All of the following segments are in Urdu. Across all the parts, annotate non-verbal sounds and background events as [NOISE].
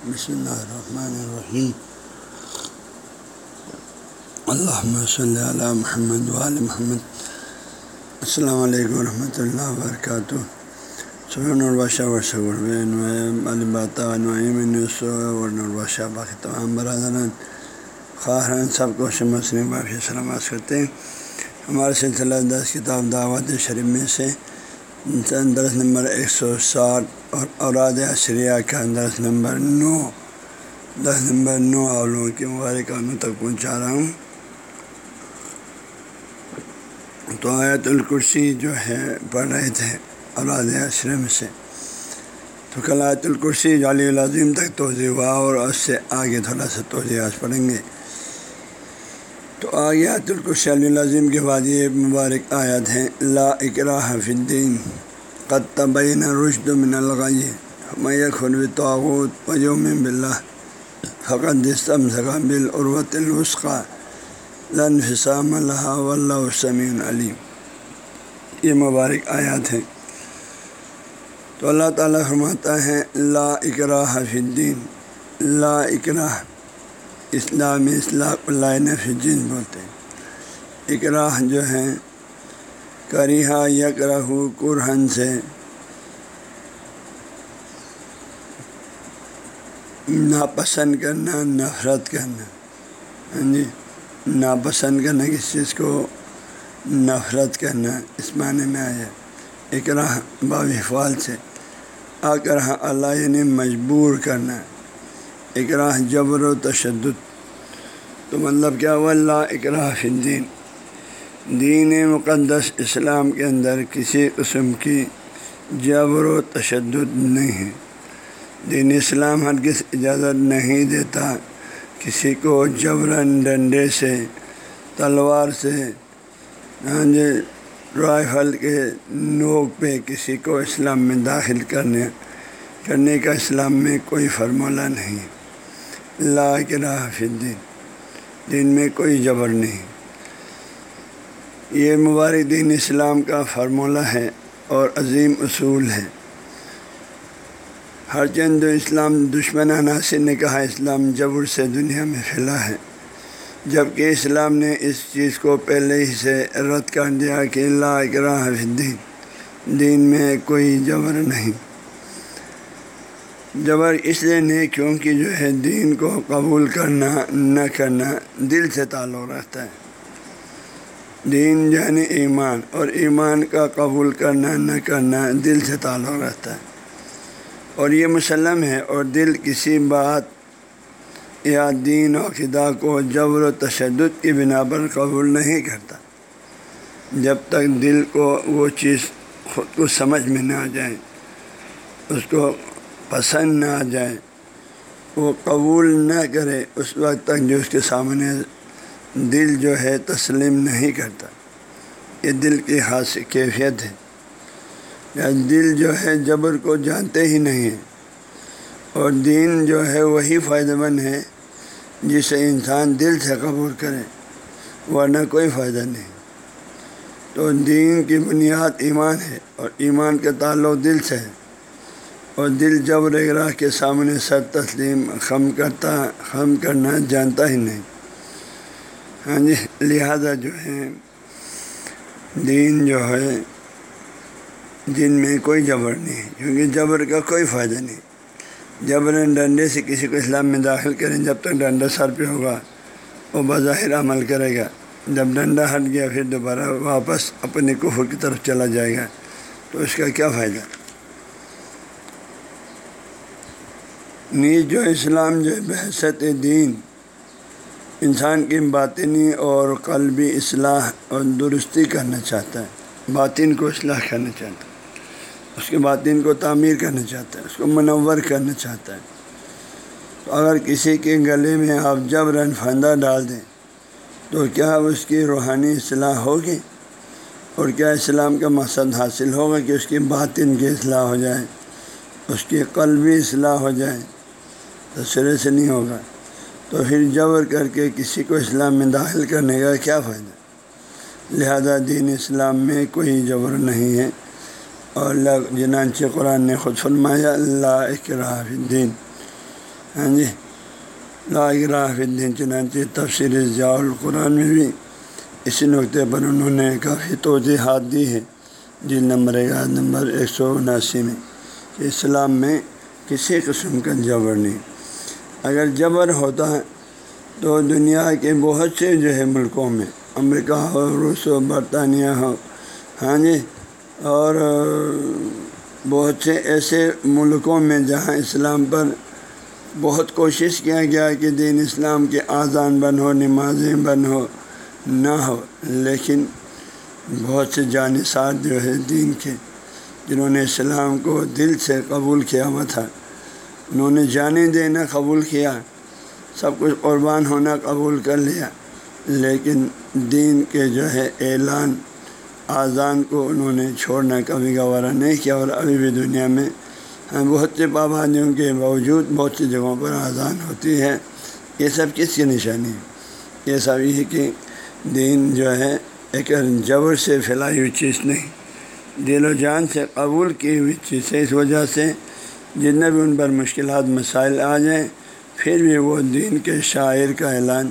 بسم اللہ الرحمن الرحیم اللہ صلی علی محمد وال محمد السلام علیکم ورحمۃ اللہ وبرکاتہ سبحان الباشہ ورباشہ باقی تمام برادران خواہران سب کو مسلم باقی سلامت کرتے ہیں ہمارے سلسلہ دس کتاب دعوت شریف میں سے درس نمبر ایک سو ساٹھ اور اوراد اشریہ کا درس نمبر نو دس نمبر نو اولوں کے مبارک عنوں تک پہنچا رہا ہوں۔ تو آیت الکرسی جو ہے، پڑھ رہے تھے اوراد اشرے میں سے۔ تو کل آیت الکرسی علی العظیم تک توضیع ہوا اور اس سے آگے تھوڑا سا توضیع آج پڑھیں گے۔ تو آگے العظیم کے بعد یہ مبارک آیت ہیں، لا اقرا فی الدین، قد تبین رشد من الغی میہ خرب تعوت وجوم بلّہ فقط دستم سکا بالعروۃ الوسقہ لن فسام اللہ و سمین علیم یہ مبارک آیات ہیں۔ تو اللہ تعالیٰ فرماتا ہے، لا اقرا فی الدین، لا اقرا اسلام اصلاح اللہ فجین بولتے ہیں۔ اقراہ جو ہے کریحا یکرہ قرہن سے ناپسند کرنا، نفرت کرنا۔ ہاں جی ناپسند کرنا کسی چیز کو؟ نفرت کرنا۔ اس معنی میں آیا اقراہ باب فعال سے اقراہ ہاں اللہ یعنی مجبور کرنا۔ اقراہ جبر و تشدد۔ تو مطلب کیا وہ اللہ اقراہ الدین۔ دین مقدس اسلام کے اندر کسی قسم کی جبر و تشدد نہیں ہے۔ دین اسلام ہرگز اجازت نہیں دیتا کسی کو جبرن ڈنڈے سے، تلوار سے ہاں جی، رائفل کے نوک پہ کسی کو اسلام میں داخل کرنے کرنے کا اسلام میں کوئی فرمولہ نہیں۔ لا راہ دین دین میں کوئی جبر نہیں۔ یہ مبارک دین اسلام کا فرمولہ ہے اور عظیم اصول ہے۔ ہر چند اسلام دشمن عناصر نے کہا اسلام جبر سے دنیا میں پھیلا ہے۔ جبکہ اسلام نے اس چیز کو پہلے ہی سے رد کر دیا کہ اللہ اقراء الدین دین میں کوئی جبر نہیں۔ جبر اس لیے نہیں، کیونکہ جو ہے دین کو قبول کرنا نہ کرنا دل سے تعلق رکھتا ہے۔ دین یعنی ایمان، اور ایمان کا قبول کرنا نہ کرنا دل سے تعلق رکھتا ہے۔ اور یہ مسلم ہے، اور دل کسی بات یا دین و خدا کو جبر و تشدد کی بنا پر قبول نہیں کرتا۔ جب تک دل کو وہ چیز خود کو سمجھ میں نہ آ جائے، اس کو پسند نہ آ جائے، وہ قبول نہ کرے، اس وقت تک جو اس کے سامنے دل جو ہے تسلیم نہیں کرتا۔ یہ دل کی خاص کیفیت ہے۔ یا دل جو ہے جبر کو جانتے ہی نہیں ہیں اور دین جو ہے وہی فائدہ مند ہے جسے انسان دل سے قبول کرے، ورنہ کوئی فائدہ نہیں۔ تو دین کی بنیاد ایمان ہے اور ایمان کا تعلق دل سے ہے۔ اور دل جب رگراہ کے سامنے سر تسلیم خم کرتا، خم کرنا جانتا ہی نہیں۔ ہاں جی لہذا جو ہے، دین جو ہے جن میں کوئی جبر نہیں، کیونکہ جبر کا کوئی فائدہ نہیں۔ جبر ڈنڈے سے کسی کو اسلام میں داخل کریں، جب تک ڈنڈا سر پہ ہوگا، وہ بظاہر عمل کرے گا۔ جب ڈنڈا ہٹ گیا، پھر دوبارہ واپس اپنے کفر کی طرف چلا جائے گا، تو اس کا کیا فائدہ؟ نیز جو اسلام جو بحثت دین، انسان کی باطنی اور قلبی اصلاح اور درستی کرنا چاہتا ہے۔ باطن کو اصلاح کرنا چاہتا ہے۔ اس کے باطن کو تعمیر کرنا چاہتا ہے، اس کو منور کرنا چاہتا ہے۔ تو اگر کسی کے گلے میں آپ جب رن پھندہ ڈال دیں، تو کیا اس کی روحانی اصلاح ہوگی؟ اور کیا اسلام کا مقصد حاصل ہوگا کہ اس کی باطن کی اصلاح ہو جائے، اس کی قلبی اصلاح ہو جائے؟ تو سرے سے نہیں ہوگا۔ تو پھر جبر کر کے کسی کو اسلام میں داخل کرنے کا کیا فائدہ؟ لہذا دین اسلام میں کوئی جبر نہیں ہے۔ اور جنانچہ قرآن نے خود فرمایا اللہ اقراء الدین۔ ہاں جی لاگراف الدین، چنانچہ تفصیل ضیاء القرآن میں بھی اسی نقطے پر انہوں نے کافی توضیحات دی ہے جی نمبر ایک نمبر ایک سو اناسی میں، کہ اسلام میں کسی قسم کا جبر نہیں۔ اگر جبر ہوتا ہے تو دنیا کے بہت سے جو ہے ملکوں میں، امریکہ ہو روس ہو برطانیہ ہو ہاں جی اور بہت سے ایسے ملکوں میں جہاں اسلام پر بہت کوشش کیا گیا کہ دین اسلام کے آزان بن ہو، نمازیں بن ہو، نہ ہو، لیکن بہت سے جانصار جو ہے دین کے، جنہوں نے اسلام کو دل سے قبول کیا ہوا تھا۔ انہوں نے جانے دینا قبول کیا، سب کچھ قربان ہونا قبول کر لیا، لیکن دین کے جو ہے اعلان آزان کو انہوں نے چھوڑنا کبھی گوارا نہیں کیا اور ابھی بھی دنیا میں بہت سے پابندیوں کے باوجود بہت سی جگہوں پر آزان ہوتی ہے۔ یہ سب کس کی نشانی؟ ہے یہ سب یہ کہ دین جو ہے ایک جبر سے پھیلائی ہوئی چیز نہیں، دل و جان سے قبول کی ہوئی چیز ہے۔ اس وجہ سے جتنے بھی ان پر مشکلات، مسائل آ جائیں، پھر بھی وہ دین کے شاعر کا اعلان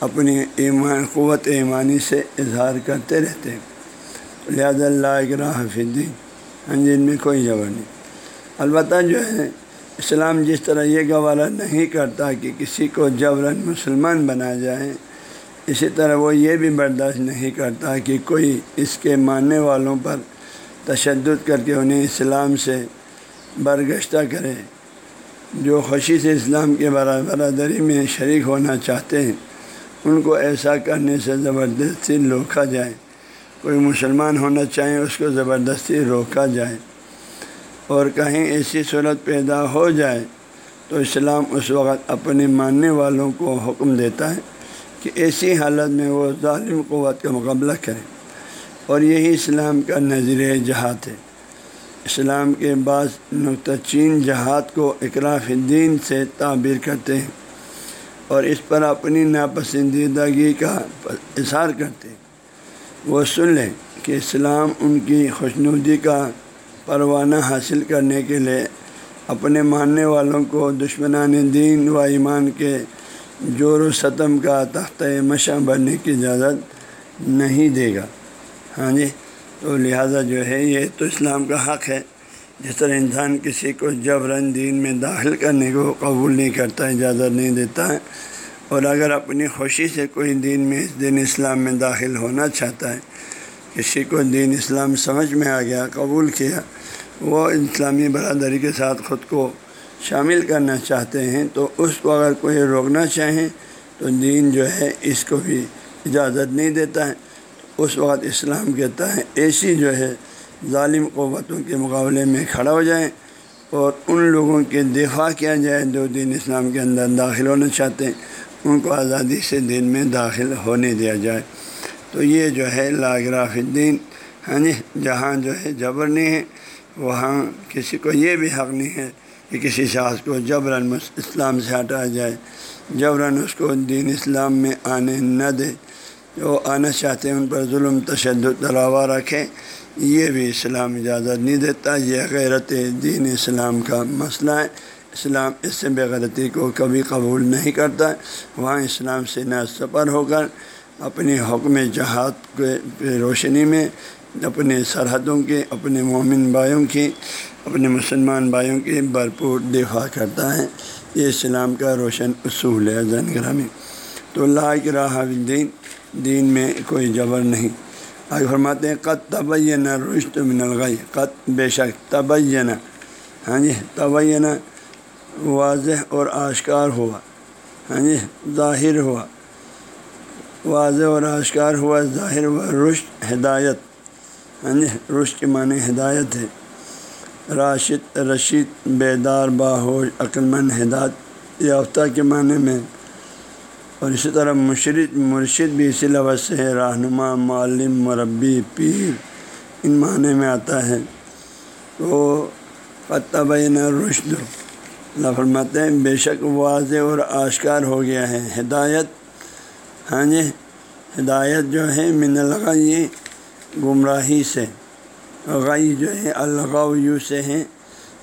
اپنی ایمان، قوت ایمانی سے اظہار کرتے رہتے ہیں۔ لہٰذا اللہ راہ الدین ہاں جی ان میں کوئی جبر نہیں۔ البتہ جو ہے، اسلام جس طرح یہ گوارہ نہیں کرتا کہ کسی کو جبراً مسلمان بنا جائے، اسی طرح وہ یہ بھی برداشت نہیں کرتا کہ کوئی اس کے ماننے والوں پر تشدد کر کے انہیں اسلام سے برگشتہ کرے جو خوشی سے اسلام کے برادری میں شریک ہونا چاہتے ہیں، ان کو ایسا کرنے سے زبردستی روکا جائے۔ کوئی مسلمان ہونا چاہیں اس کو زبردستی روکا جائے۔ اور کہیں ایسی صورت پیدا ہو جائے تو اسلام اس وقت اپنے ماننے والوں کو حکم دیتا ہے کہ ایسی حالت میں وہ ظالم قوت کا مقابلہ کریں۔ اور یہی اسلام کا نظر جہاد ہے۔ اسلام کے بعض نقطہ چین جہاد کو اقراف الدین سے تعبیر کرتے ہیں اور اس پر اپنی ناپسندیدگی کا اظہار کرتے ہیں۔ وہ سن لیں کہ اسلام ان کی خوشنودی کا پروانہ حاصل کرنے کے لیے اپنے ماننے والوں کو دشمنان دین و ایمان کے جور و ستم کا تختہ مشہ بننے کی اجازت نہیں دے گا۔ ہاں جی؟ تو لہٰذا جو ہے یہ تو اسلام کا حق ہے۔ جس طرح انسان کسی کو جبرن دین میں داخل کرنے کو قبول نہیں کرتا، اجازت نہیں دیتا ہے اور اگر اپنی خوشی سے کوئی دین میں دین اسلام میں داخل ہونا چاہتا ہے، کسی کو دین اسلام سمجھ میں آ گیا، قبول کیا، وہ اسلامی برادری کے ساتھ خود کو شامل کرنا چاہتے ہیں، تو اس کو اگر کوئی روکنا چاہیں تو دین جو ہے اس کو بھی اجازت نہیں دیتا ہے۔ اس وقت اسلام کہتا ہے ایسی جو ہے ظالم قوتوں کے مقابلے میں کھڑا ہو جائیں اور ان لوگوں کے دفاع کیا جائے جو دین اسلام کے اندر داخل ہونا چاہتے ہیں، ان کو آزادی سے دین میں داخل ہونے دیا جائے۔ تو یہ جو ہے لاگراف الدین ہاں جی جہاں جو ہے جبر نہیں ہے، وہاں کسی کو یہ بھی حق نہیں ہے کہ کسی شخص کو جبراً اسلام سے ہٹایا جائے، جبراً اس کو دین اسلام میں آنے نہ دے۔ جو آنا چاہتے ہیں ان پر ظلم، تشدد تلاوا رکھیں، یہ بھی اسلام اجازت نہیں دیتا، یہ غیرت دین اسلام کا مسئلہ ہے۔ اسلام اس سے بےغیرتی کو کبھی قبول نہیں کرتا، وہاں اسلام سے نہ سفر ہو کر اپنی حکم جہاد کے روشنی میں، اپنے سرحدوں کے اپنے مومن بھائیوں کی، اپنے مسلمان بھائیوں کی بھرپور دفاع کرتا ہے۔ یہ اسلام کا روشن اصول ہے زین گرامی۔ تو اللہ کے راہ دین دین میں کوئی جبر نہیں۔ آگے فرماتے ہیں قط تبینہ رشت من الغی قط بے شک تبینہ ہاں جی تبینہ واضح اور آشکار ہوا۔ ہاں جی ظاہر ہوا۔ واضح اور آشکار ہوا، ظاہر ہوا۔ رشت ہدایت۔ ہاں جی رشت کے معنی ہدایت ہے۔ راشد، رشید، بیدار، باہوش، عقلمند، ہدایت، یافتہ کے معنی میں اور اسی طرح مشرد مرشد بھی اسی لفظ سے رہنما، معلم، مربی، پیر، ان معنی میں آتا ہے۔ تو فتبین رشد فرماتے ہیں، بے شک واضح اور آشکار ہو گیا ہے۔ ہدایت ہاں جی ہدایت جو ہے، من الغی گمراہی سے، غی جو ہے الغو یو سے ہیں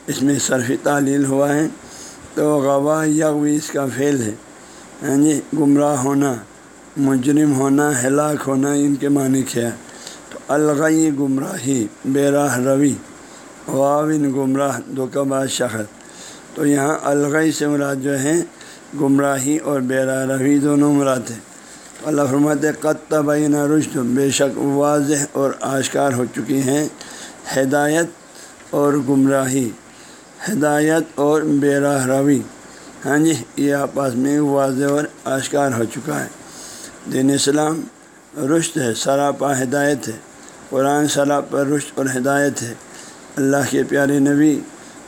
اس میں صرف تعلیل ہوا ہے۔ تو غوا یغوی اس کا فعل ہے۔ ہاں جی گمراہ ہونا، مجرم ہونا، ہلاک ہونا، ان کے معنی کیا تو الغی گمراہی، بے راہ روی واون گمراہ، دھوکہ باز شخص۔ تو یہاں الغی سے مراد جو ہیں، گمراہی اور بے راہ روی دونوں مراد ہیں۔ تو اللہ فرمات قط تبین رشت بے شک واضح اور آشکار ہو چکی ہیں۔ ہدایت اور گمراہی۔ ہدایت اور بے راہ روی۔ ہاں جی یہ آپس میں واضح اور آشکار ہو چکا ہے۔ دین اسلام رشت ہے سراپا ہدایت ہے۔ قرآن سراپا رشت اور ہدایت ہے۔ اللہ کے پیارے نبی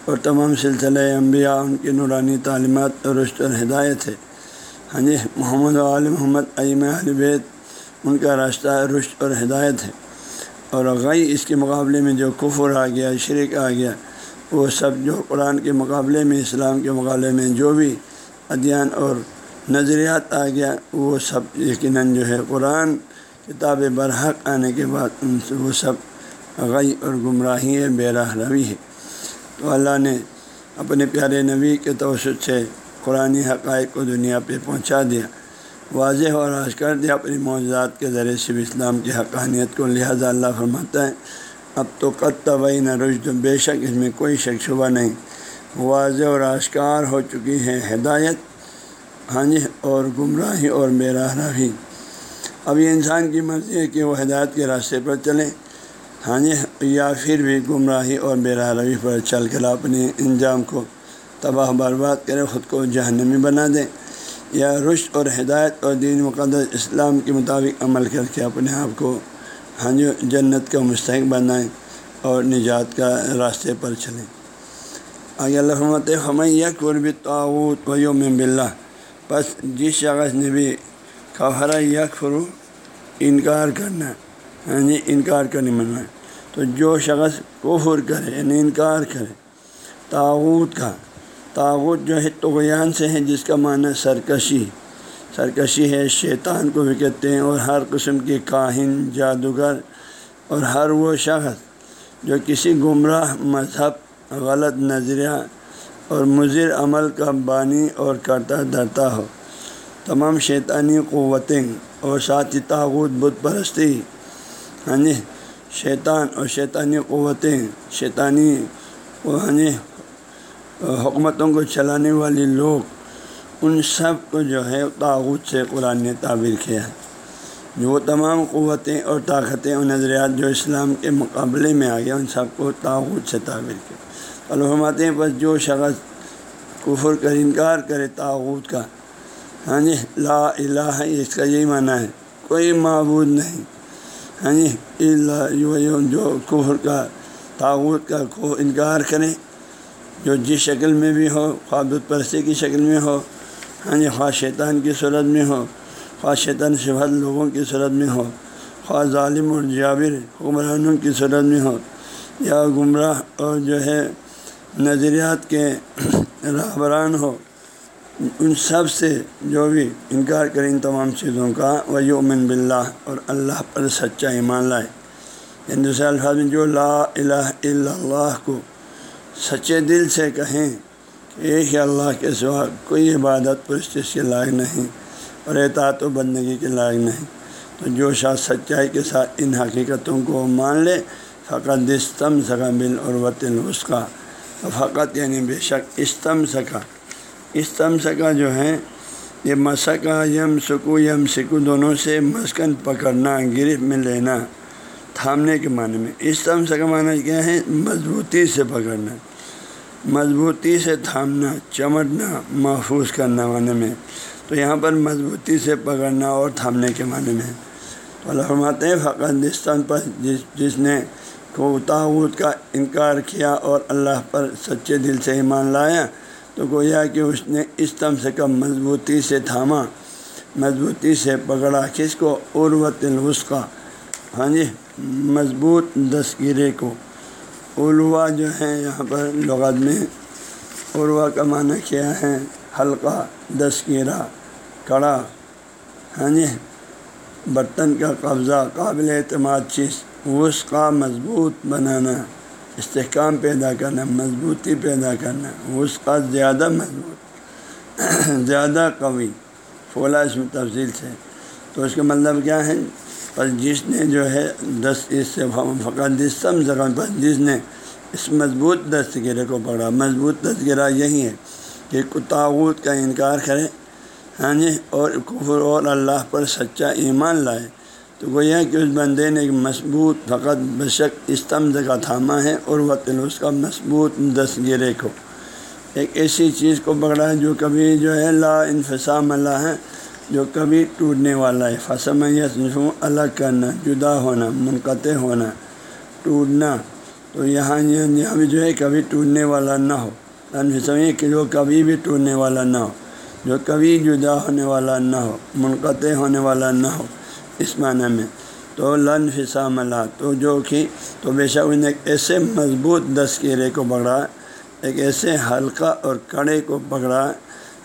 اور تمام سلسلہ انبیاء، ان کی نورانی تعلیمات اور رشت اور ہدایت ہے۔ ہاں جی محمد عالم محمد عیم بیت، ان کا راستہ رشت اور ہدایت ہے۔ اور غی اس کے مقابلے میں جو کفر آ گیا، شرک آ گیا وہ سب جو قرآن کے مقابلے میں، اسلام کے مقابلے میں جو بھی ادیان اور نظریات آ گیا، وہ سب یقیناً جو ہے قرآن، کتاب برحق آنے کے بعد ان سے وہ سب غی اور گمراہی ہے، بے راہ روی ہے۔ تو اللہ نے اپنے پیارے نبی کے توسط سے قرآن حقائق کو دنیا پہ پہنچا دیا، واضح اور آج کر دیا اپنی معجزات کے ذریعے سے اسلام کی حقانیت کو، لہٰذا اللہ فرماتا ہے اب تو قط طبعی نہ رشد بے شک اس میں کوئی شک شبہ نہیں۔ واضح اور آشکار ہو چکی ہے ہدایت ہاں جی اور گمراہی اور بے راہ راہی۔ اب یہ انسان کی مرضی ہے کہ وہ ہدایت کے راستے پر چلیں ہاں جی یا پھر بھی گمراہی اور بے راہ روی پر چل کر اپنے انجام کو تباہ برباد کرے، خود کو جہنمی بنا دیں یا رشت اور ہدایت اور دین مقدس اسلام کے مطابق عمل کر کے اپنے آپ کو ہاں جی جنت کا مستحق بنائیں اور نجات کا راستے پر چلیں۔ آگے اللہ رحمت ہمیں یک قرب تعوت و یوم بلّہ بس جس شخص نے بھی کفرا یک فرو انکار کرنا ہاں جی انکار کرنے منع تو جو شخص کفر کرے یعنی انکار کرے تعوت کا تعوت جو ہے توغیان سے ہے، جس کا معنی سرکشی سرکشی ہے، شیطان کو بھی کہتے ہیں، اور ہر قسم کے کاہن، جادوگر، اور ہر وہ شخص جو کسی گمراہ مذہب، غلط نظریہ اور مضر عمل کا بانی اور کرتا درتا ہو۔ تمام شیطانی قوتیں اور ساتھ ہی تعوت بت پرستی ہاں جی شیطان اور شیطانی قوتیں، شیطانی ہاں جی حکومتوں کو چلانے والی لوگ ان سب کو جو ہے طاغت سے قرآن نے تعبیر کیا۔ ہے جو وہ تمام قوتیں اور طاقتیں اور نظریات جو اسلام کے مقابلے میں آ گیا ان سب کو طاغت سے تعبیر کیا۔ الحمات بس جو شخص کفر کر انکار کرے طاغت کا ہاں جی لا الہ اس کا یہی معنی ہے، کوئی معبود نہیں۔ ہاں جی اللہ جو کفر کا طاغت کا کو انکار کریں جو جس شکل میں بھی ہو خوابت پرستی کی شکل میں ہو ہاں جی خواہ شیطان کی صورت میں ہو، خواہ شیطان شفت لوگوں کی صورت میں ہو، خواہ ظالم اور جابر حکمرانوں کی صورت میں ہو، یا گمراہ اور جو ہے نظریات کے رہبران ہو، ان سب سے جو بھی انکار کریں ان تمام چیزوں کا وہ یومن بلّہ اور اللہ پر سچا ایمان لائے۔ یعنی دوسرے الفاظ میں جو لا الہ الا اللہ کو سچے دل سے کہیں ایک ہی اللہ کے سوا کوئی عبادت پر اس چیز کے لائق نہیں اور اعتعاد و بندگی کے لائق نہیں۔ تو جو شاہ سچائی کے ساتھ ان حقیقتوں کو مان لے، فقط استم سکا بل اور وطن اس کا فقط یعنی بے شک استم سکا استم سکا جو ہے یہ مسکا یم سکو یم سکو، دونوں سے مسکن پکڑنا، گرفت میں لینا، تھامنے کے معنی میں۔ استم سکا معنی کیا ہے؟ مضبوطی سے پکڑنا۔ مضبوطی سے تھامنا، چمٹنا، محفوظ کرنا معنی میں۔ تو یہاں پر مضبوطی سے پکڑنا اور تھامنے کے معنی میں۔ تو اللہ فرماتے ہیں پر جس جس نے کو تعوت کا انکار کیا اور اللہ پر سچے دل سے ایمان لایا، تو گویا کہ اس نے اس تم سے کم مضبوطی سے تھاما۔ مضبوطی سے پکڑا کس کو؟ عروت الوسقہ ہاں جی مضبوط دستگیرے کو۔ علوا جو ہے یہاں پر لغت میں عروا کا معنی کیا ہے؟ حلقہ، دستگیرہ، کڑا ہاں جی؟ برتن کا قبضہ، قابل اعتماد چیز اس کا مضبوط بنانا، استحکام پیدا کرنا، مضبوطی پیدا کرنا اس کا زیادہ مضبوط، [CLEARS THROAT] زیادہ قوی، فولا اس میں تفصیل سے۔ تو اس کا مطلب کیا ہے؟ پر جس نے جو ہے دس اس سے فقط جسم زخم پر جس نے اس مضبوط دستگرے کو پکڑا، مضبوط دستگرہ یہی ہے کہ تعوت کا انکار کرے ہاں جی؟ اور کفر اور اللہ پر سچا ایمان لائے۔ تو وہ یہ کہ اس بندے نے ایک مضبوط، فقط بشک استمز کا تھاما ہے اور وہ اس کا مضبوط دستگرے کو۔ ایک ایسی چیز کو پکڑا ہے جو کبھی جو ہے لا انفسام اللہ ہے۔ جو کبھی ٹوٹنے والا ہے۔ فسم الگ کرنا جدا ہونا، منقطع ہونا، ٹوٹنا۔ تو یہاں یہاں بھی جو ہے، کبھی ٹوٹنے والا نہ ہو۔ انفسم کہ جو کبھی بھی ٹوٹنے والا نہ ہو، جو کبھی جدا ہونے والا نہ ہو، منقطع ہونے والا نہ ہو، اس معنی میں۔ تو لن فسام اللہ تو جو کہ، تو بے شک انہیں ایک ایسے مضبوط دستگیرے کو پکڑا، ایک ایسے حلقہ اور کڑے کو پکڑا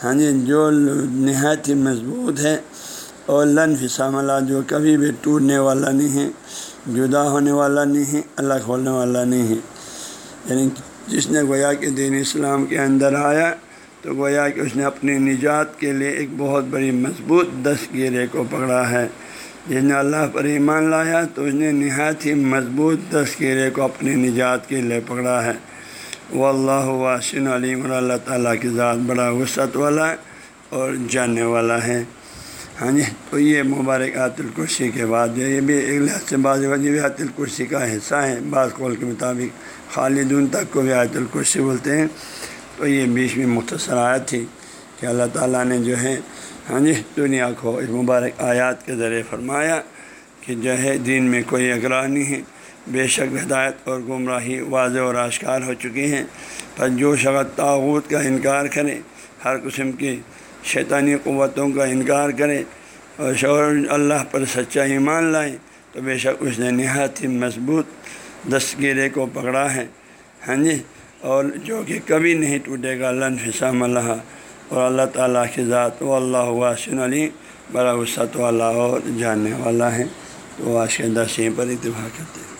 ہاں جی جو نہایت ہی مضبوط ہے اور لن فسام اللہ جو کبھی بھی ٹوٹنے والا نہیں ہے، جدا ہونے والا نہیں ہے الگ ہونے والا نہیں ہے۔ یعنی جس نے گویا کہ دین اسلام کے اندر آیا، تو گویا کہ اس نے اپنی نجات کے لیے ایک بہت بڑی مضبوط دستگیرے کو پکڑا ہے۔ جس نے اللہ پر ایمان لایا، تو اس نے نہایت ہی مضبوط دستگیرے کو اپنی نجات کے لیے پکڑا ہے۔ وہ اللہ واسن علیم اور اللہ تعالیٰ کی ذات بڑا وسعت والا ہے اور جاننے والا ہے۔ ہاں جی تو یہ مبارک آت الکرسی کے بعد جو یہ بھی ایک لحاظ سے بعض وجہ آت الکرسی کا حصہ ہے۔ بعض قول کے مطابق خالدون تک کو بھی آیت الکرسی بولتے ہیں۔ تو یہ بیچ میں مختصر آیت تھی کہ اللہ تعالیٰ نے جو ہے ہاں جی دنیا کو اس مبارک آیات کے ذریعے فرمایا کہ جو ہے، دین میں کوئی اگراہ نہیں ہے۔ بے شک ہدایت اور گمراہی واضح اور آشکار ہو چکی ہیں۔ پر جو شخص تعوت کا انکار کرے، ہر قسم کی شیطانی قوتوں کا انکار کرے اور شور اللہ پر سچا ایمان لائے، تو بے شک اس نے نہایت ہی مضبوط دستگیرے کو پکڑا ہے۔ ہاں جی؟ اور جو کہ کبھی نہیں ٹوٹے گا، لن فسام اللہ۔ اور اللہ تعالیٰ کی ذات و اللہ واسن علی بڑا وسعت والا اور جاننے والا ہے۔ تو آج کے دس یہیں پر اتفاق کرتے ہیں۔